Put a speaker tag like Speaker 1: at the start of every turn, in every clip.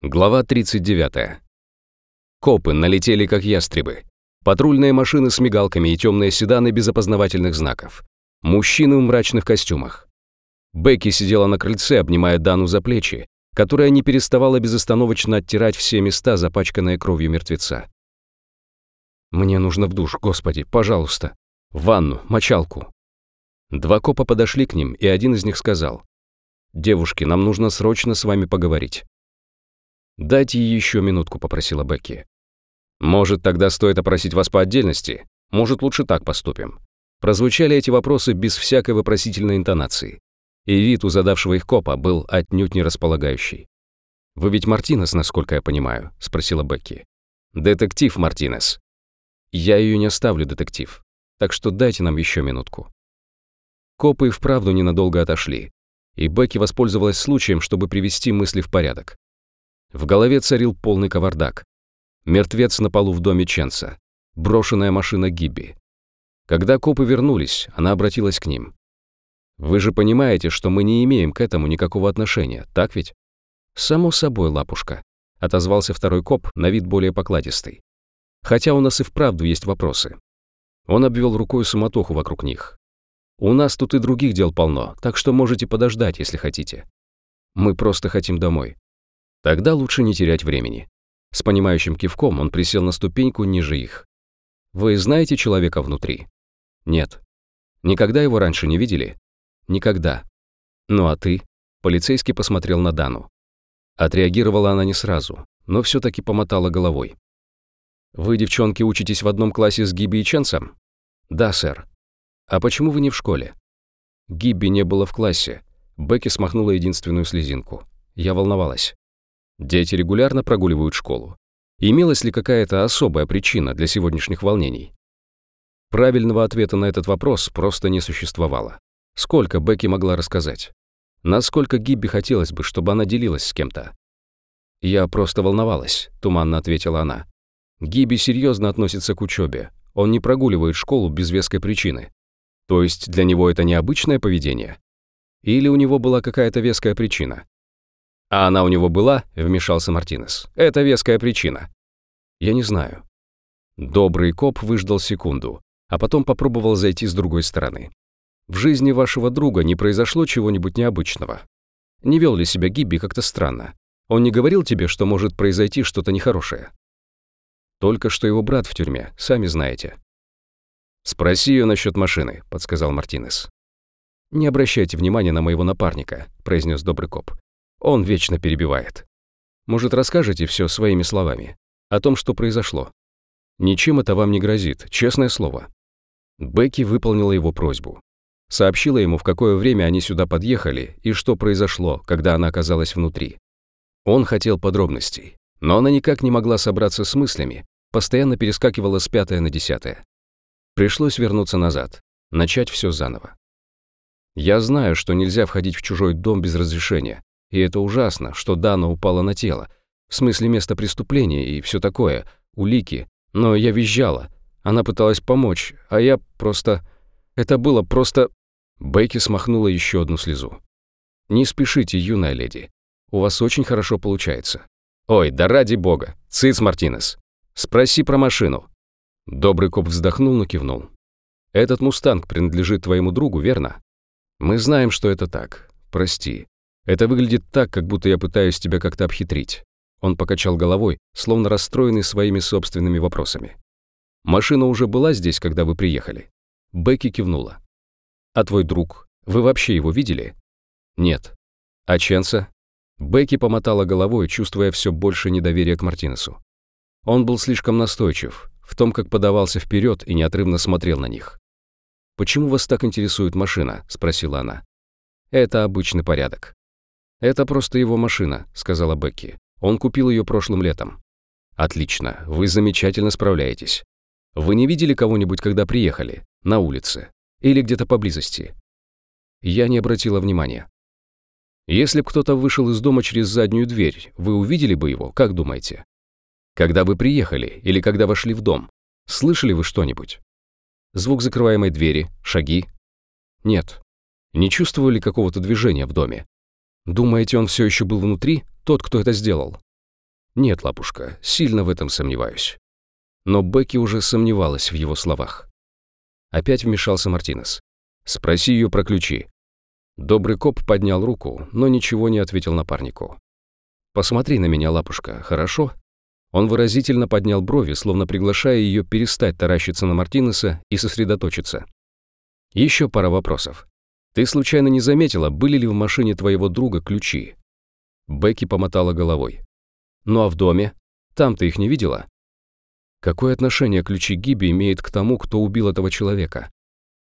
Speaker 1: Глава 39. Копы налетели как ястребы. Патрульные машины с мигалками и темные седаны без опознавательных знаков. Мужчины в мрачных костюмах. Бекки сидела на крыльце, обнимая Дану за плечи, которая не переставала безостановочно оттирать все места, запачканные кровью мертвеца. «Мне нужно в душ, господи, пожалуйста. В ванну, мочалку». Два копа подошли к ним, и один из них сказал, «Девушки, нам нужно срочно с вами поговорить». «Дайте еще минутку», — попросила Бекки. «Может, тогда стоит опросить вас по отдельности? Может, лучше так поступим?» Прозвучали эти вопросы без всякой вопросительной интонации. И вид у задавшего их копа был отнюдь не располагающий. «Вы ведь Мартинес, насколько я понимаю?» — спросила Бекки. «Детектив Мартинес». «Я ее не оставлю, детектив. Так что дайте нам еще минутку». Копы и вправду ненадолго отошли, и Бекки воспользовалась случаем, чтобы привести мысли в порядок. В голове царил полный кавардак. Мертвец на полу в доме Ченса. Брошенная машина Гибби. Когда копы вернулись, она обратилась к ним. «Вы же понимаете, что мы не имеем к этому никакого отношения, так ведь?» «Само собой, лапушка», — отозвался второй коп, на вид более покладистый. «Хотя у нас и вправду есть вопросы». Он обвел рукой суматоху вокруг них. «У нас тут и других дел полно, так что можете подождать, если хотите. Мы просто хотим домой. Тогда лучше не терять времени. С понимающим кивком он присел на ступеньку ниже их. «Вы знаете человека внутри?» «Нет». «Никогда его раньше не видели?» «Никогда». «Ну а ты?» Полицейский посмотрел на Дану. Отреагировала она не сразу, но все таки помотала головой. «Вы, девчонки, учитесь в одном классе с Гиби и Ченсом?» «Да, сэр». «А почему вы не в школе?» Гибби не было в классе. Бекки смахнула единственную слезинку. Я волновалась. Дети регулярно прогуливают школу. Имелась ли какая-то особая причина для сегодняшних волнений? Правильного ответа на этот вопрос просто не существовало. Сколько Бекки могла рассказать? Насколько Гибби хотелось бы, чтобы она делилась с кем-то? «Я просто волновалась», — туманно ответила она. «Гибби серьезно относится к учебе. Он не прогуливает школу без веской причины. То есть для него это необычное поведение? Или у него была какая-то веская причина? «А она у него была?» — вмешался Мартинес. «Это веская причина». «Я не знаю». Добрый коп выждал секунду, а потом попробовал зайти с другой стороны. «В жизни вашего друга не произошло чего-нибудь необычного? Не вел ли себя Гибби как-то странно? Он не говорил тебе, что может произойти что-то нехорошее?» «Только что его брат в тюрьме, сами знаете». «Спроси ее насчет машины», — подсказал Мартинес. «Не обращайте внимания на моего напарника», — произнес добрый коп. Он вечно перебивает. Может, расскажете все своими словами? О том, что произошло? Ничем это вам не грозит, честное слово. Бекки выполнила его просьбу. Сообщила ему, в какое время они сюда подъехали и что произошло, когда она оказалась внутри. Он хотел подробностей, но она никак не могла собраться с мыслями, постоянно перескакивала с пятое на десятое. Пришлось вернуться назад, начать все заново. Я знаю, что нельзя входить в чужой дом без разрешения, и это ужасно, что Дана упала на тело. В смысле места преступления и все такое, улики. Но я визжала. Она пыталась помочь, а я просто... Это было просто... Бейки смахнула еще одну слезу. «Не спешите, юная леди. У вас очень хорошо получается». «Ой, да ради бога! Циц, Мартинес! Спроси про машину!» Добрый коп вздохнул, но кивнул. «Этот мустанг принадлежит твоему другу, верно?» «Мы знаем, что это так. Прости. Это выглядит так, как будто я пытаюсь тебя как-то обхитрить. Он покачал головой, словно расстроенный своими собственными вопросами. Машина уже была здесь, когда вы приехали. Бекки кивнула. А твой друг, вы вообще его видели? Нет. А Ченса? Бекки помотала головой, чувствуя все больше недоверия к Мартинесу. Он был слишком настойчив в том, как подавался вперед и неотрывно смотрел на них. «Почему вас так интересует машина?» – спросила она. «Это обычный порядок. «Это просто его машина», — сказала Бекки. «Он купил ее прошлым летом». «Отлично, вы замечательно справляетесь. Вы не видели кого-нибудь, когда приехали? На улице? Или где-то поблизости?» Я не обратила внимания. «Если б кто-то вышел из дома через заднюю дверь, вы увидели бы его, как думаете? Когда вы приехали или когда вошли в дом, слышали вы что-нибудь? Звук закрываемой двери, шаги? Нет. Не чувствовали какого-то движения в доме? Думаете, он все еще был внутри, тот, кто это сделал? Нет, лапушка, сильно в этом сомневаюсь. Но Бекки уже сомневалась в его словах. Опять вмешался Мартинес. Спроси ее про ключи. Добрый коп поднял руку, но ничего не ответил напарнику. «Посмотри на меня, лапушка, хорошо?» Он выразительно поднял брови, словно приглашая ее перестать таращиться на Мартинеса и сосредоточиться. Еще пара вопросов. Ты случайно не заметила, были ли в машине твоего друга ключи? Бекки помотала головой. Ну а в доме? Там ты их не видела? Какое отношение ключи Гиби имеет к тому, кто убил этого человека?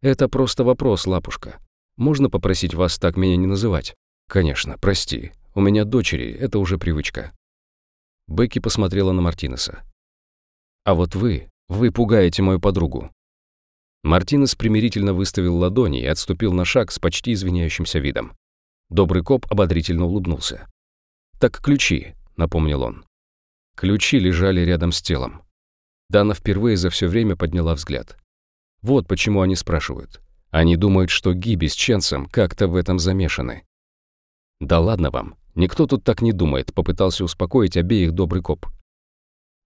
Speaker 1: Это просто вопрос, лапушка. Можно попросить вас так меня не называть? Конечно, прости. У меня дочери, это уже привычка. Бекки посмотрела на Мартинеса. А вот вы, вы пугаете мою подругу. Мартинес примирительно выставил ладони и отступил на шаг с почти извиняющимся видом. Добрый коп ободрительно улыбнулся. «Так ключи», — напомнил он. Ключи лежали рядом с телом. Дана впервые за все время подняла взгляд. Вот почему они спрашивают. Они думают, что Гиби с Ченсом как-то в этом замешаны. «Да ладно вам, никто тут так не думает», — попытался успокоить обеих добрый коп.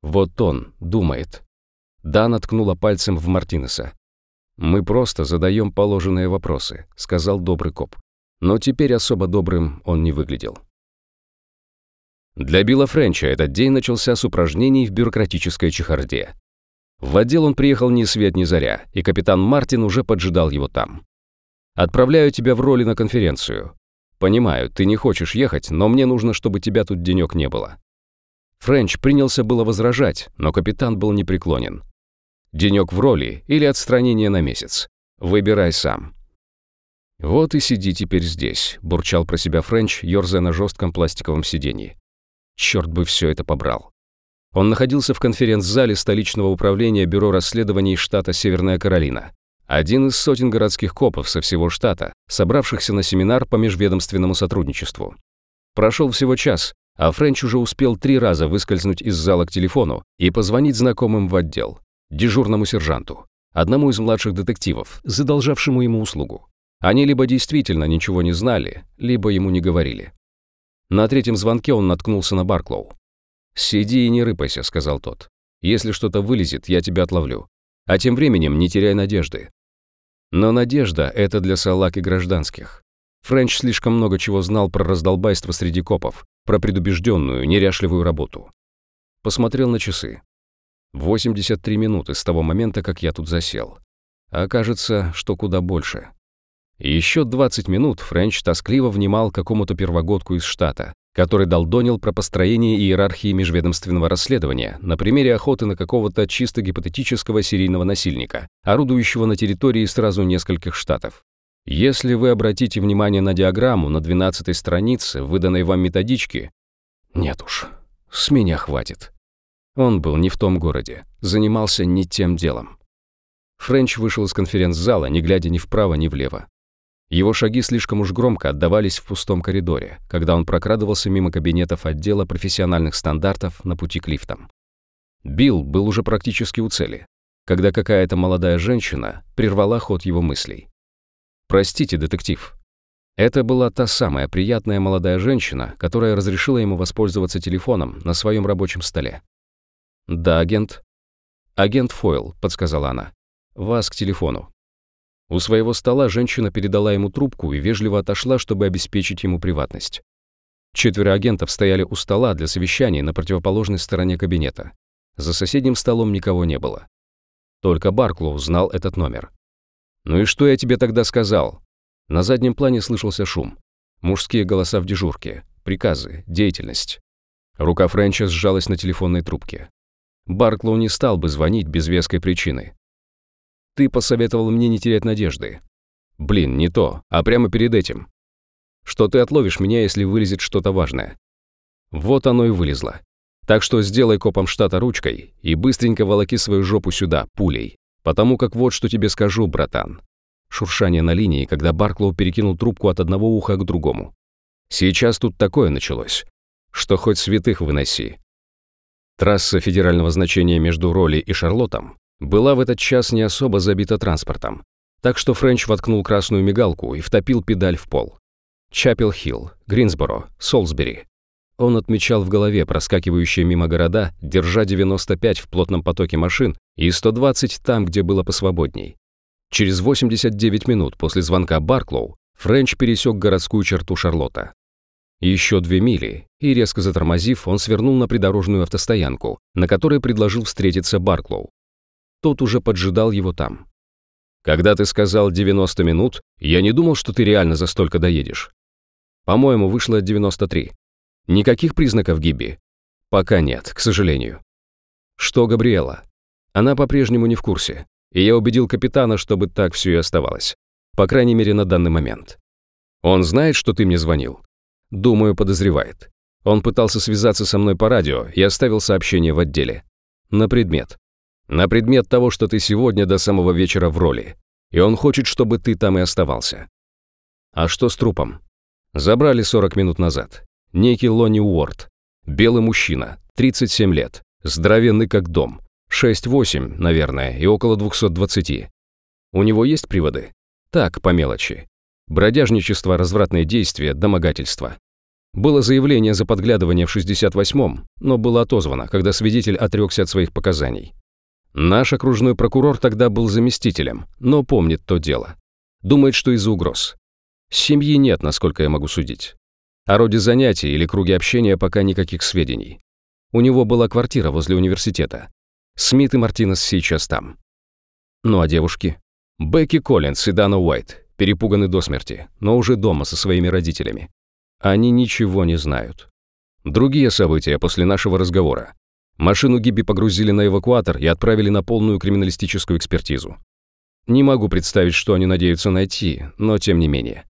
Speaker 1: «Вот он думает». Дана ткнула пальцем в Мартинеса. «Мы просто задаем положенные вопросы», — сказал добрый коп. Но теперь особо добрым он не выглядел. Для Билла Френча этот день начался с упражнений в бюрократической чехарде. В отдел он приехал ни свет ни заря, и капитан Мартин уже поджидал его там. «Отправляю тебя в роли на конференцию. Понимаю, ты не хочешь ехать, но мне нужно, чтобы тебя тут денек не было». Френч принялся было возражать, но капитан был непреклонен. Денек в роли или отстранение на месяц. Выбирай сам. «Вот и сиди теперь здесь», – бурчал про себя Френч, ерзая на жестком пластиковом сиденье. Черт бы все это побрал. Он находился в конференц-зале столичного управления Бюро расследований штата Северная Каролина. Один из сотен городских копов со всего штата, собравшихся на семинар по межведомственному сотрудничеству. Прошел всего час, а Френч уже успел три раза выскользнуть из зала к телефону и позвонить знакомым в отдел дежурному сержанту, одному из младших детективов, задолжавшему ему услугу. Они либо действительно ничего не знали, либо ему не говорили. На третьем звонке он наткнулся на Барклоу. «Сиди и не рыпайся», — сказал тот. «Если что-то вылезет, я тебя отловлю. А тем временем не теряй надежды». Но надежда — это для салак и гражданских. Френч слишком много чего знал про раздолбайство среди копов, про предубежденную, неряшливую работу. Посмотрел на часы. 83 минуты с того момента, как я тут засел. А кажется, что куда больше. еще 20 минут Френч тоскливо внимал какому-то первогодку из штата, который долдонил про построение иерархии межведомственного расследования на примере охоты на какого-то чисто гипотетического серийного насильника, орудующего на территории сразу нескольких штатов. Если вы обратите внимание на диаграмму на 12 странице выданной вам методички, нет уж, с меня хватит. Он был не в том городе, занимался не тем делом. Френч вышел из конференц-зала, не глядя ни вправо, ни влево. Его шаги слишком уж громко отдавались в пустом коридоре, когда он прокрадывался мимо кабинетов отдела профессиональных стандартов на пути к лифтам. Билл был уже практически у цели, когда какая-то молодая женщина прервала ход его мыслей. «Простите, детектив». Это была та самая приятная молодая женщина, которая разрешила ему воспользоваться телефоном на своем рабочем столе. «Да, агент». «Агент Фойл», — подсказала она. «Вас к телефону». У своего стола женщина передала ему трубку и вежливо отошла, чтобы обеспечить ему приватность. Четверо агентов стояли у стола для совещаний на противоположной стороне кабинета. За соседним столом никого не было. Только Барклоу знал этот номер. «Ну и что я тебе тогда сказал?» На заднем плане слышался шум. Мужские голоса в дежурке, приказы, деятельность. Рука Френча сжалась на телефонной трубке. Барклоу не стал бы звонить без веской причины. Ты посоветовал мне не терять надежды. Блин, не то, а прямо перед этим. Что ты отловишь меня, если вылезет что-то важное. Вот оно и вылезло. Так что сделай копом штата ручкой и быстренько волоки свою жопу сюда, пулей. Потому как вот что тебе скажу, братан. Шуршание на линии, когда Барклоу перекинул трубку от одного уха к другому. Сейчас тут такое началось, что хоть святых выноси. Трасса федерального значения между Роли и Шарлоттом была в этот час не особо забита транспортом, так что Френч воткнул красную мигалку и втопил педаль в пол. Чапел-Хилл, Гринсборо, Солсбери. Он отмечал в голове проскакивающие мимо города, держа 95 в плотном потоке машин и 120 там, где было посвободней. Через 89 минут после звонка Барклоу Френч пересек городскую черту Шарлотта. Еще две мили, и резко затормозив, он свернул на придорожную автостоянку, на которой предложил встретиться Барклоу. Тот уже поджидал его там. «Когда ты сказал 90 минут, я не думал, что ты реально за столько доедешь. По-моему, вышло 93. Никаких признаков Гибби? Пока нет, к сожалению. Что Габриэла? Она по-прежнему не в курсе, и я убедил капитана, чтобы так все и оставалось. По крайней мере, на данный момент. Он знает, что ты мне звонил? Думаю, подозревает. Он пытался связаться со мной по радио и оставил сообщение в отделе. На предмет. На предмет того, что ты сегодня до самого вечера в роли. И он хочет, чтобы ты там и оставался. А что с трупом? Забрали 40 минут назад. Некий Лони Уорд. Белый мужчина, 37 лет. Здоровенный как дом. 6-8, наверное, и около 220. У него есть приводы? Так, по мелочи. Бродяжничество, развратные действия, домогательство. Было заявление за подглядывание в 68-м, но было отозвано, когда свидетель отрекся от своих показаний. Наш окружной прокурор тогда был заместителем, но помнит то дело. Думает, что из-за угроз. Семьи нет, насколько я могу судить. О роде занятий или круге общения пока никаких сведений. У него была квартира возле университета. Смит и Мартинес сейчас там. Ну а девушки? Бекки Коллинс и Дана Уайт перепуганы до смерти, но уже дома со своими родителями. Они ничего не знают. Другие события после нашего разговора. Машину Гиби погрузили на эвакуатор и отправили на полную криминалистическую экспертизу. Не могу представить, что они надеются найти, но тем не менее.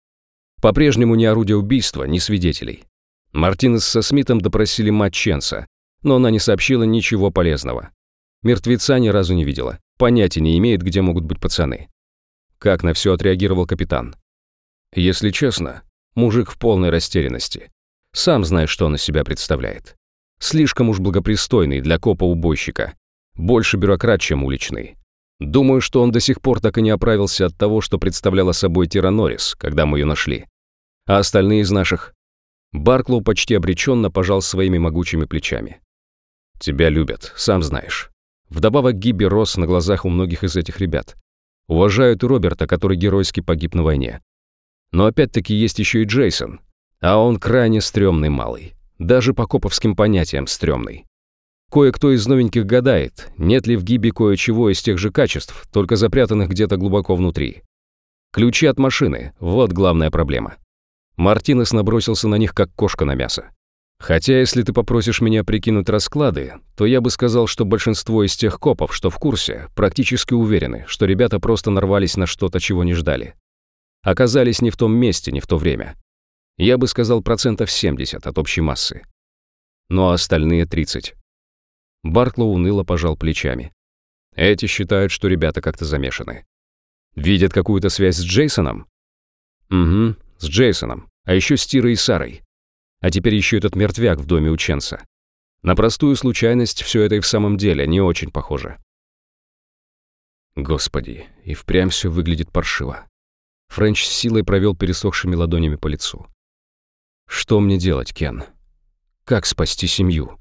Speaker 1: По-прежнему ни орудия убийства, ни свидетелей. Мартинес со Смитом допросили мать Ченса, но она не сообщила ничего полезного. Мертвеца ни разу не видела, понятия не имеет, где могут быть пацаны. Как на все отреагировал капитан? Если честно, мужик в полной растерянности. Сам знает, что он из себя представляет. Слишком уж благопристойный для копа-убойщика. Больше бюрократ, чем уличный. Думаю, что он до сих пор так и не оправился от того, что представляла собой Тира Норрис, когда мы ее нашли. А остальные из наших? Барклоу почти обреченно пожал своими могучими плечами. «Тебя любят, сам знаешь. Вдобавок Гиби рос на глазах у многих из этих ребят. Уважают Роберта, который геройски погиб на войне. Но опять-таки есть еще и Джейсон. А он крайне стрёмный малый. Даже по коповским понятиям стрёмный. Кое-кто из новеньких гадает, нет ли в Гибе кое-чего из тех же качеств, только запрятанных где-то глубоко внутри. Ключи от машины – вот главная проблема. Мартинес набросился на них, как кошка на мясо. Хотя, если ты попросишь меня прикинуть расклады, то я бы сказал, что большинство из тех копов, что в курсе, практически уверены, что ребята просто нарвались на что-то, чего не ждали. Оказались не в том месте, не в то время. Я бы сказал процентов 70 от общей массы. Ну а остальные 30. Барклоу уныло пожал плечами. Эти считают, что ребята как-то замешаны. Видят какую-то связь с Джейсоном? Угу, с Джейсоном. А еще с Тирой и Сарой. А теперь еще этот мертвяк в доме ученца. На простую случайность все это и в самом деле не очень похоже. Господи, и впрямь все выглядит паршиво. Френч с силой провел пересохшими ладонями по лицу. Что мне делать, Кен? Как спасти семью?